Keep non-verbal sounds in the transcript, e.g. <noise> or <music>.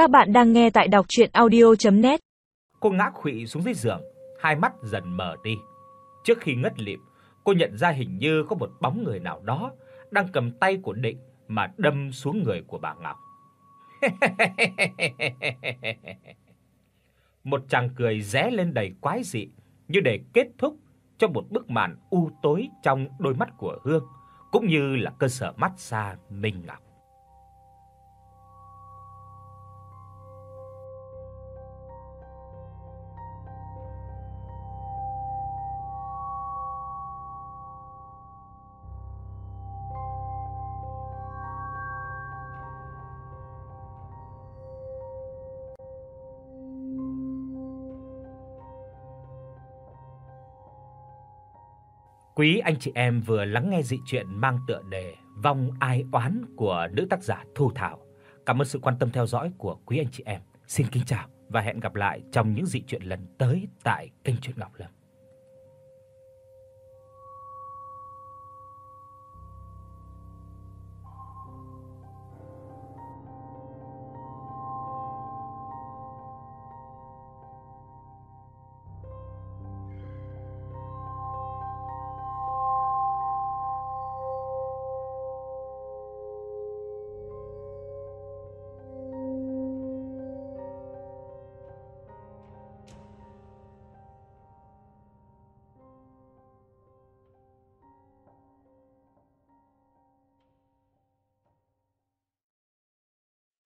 Các bạn đang nghe tại đọc audio net Cô ngã khuỵu xuống dưới giường, hai mắt dần mở đi. Trước khi ngất lịm, cô nhận ra hình như có một bóng người nào đó đang cầm tay của Định mà đâm xuống người của bà Ngọc. <laughs> một chàng cười ré lên đầy quái dị, như để kết thúc cho một bức màn u tối trong đôi mắt của Hương, cũng như là cơ sở mắt xa Minh Ngọc. Quý anh chị em vừa lắng nghe dị truyện mang tựa đề Vong ai oán của nữ tác giả Thu Thảo. Cảm ơn sự quan tâm theo dõi của quý anh chị em. Xin kính chào và hẹn gặp lại trong những dị truyện lần tới tại kênh truyện Ngọc Lâm.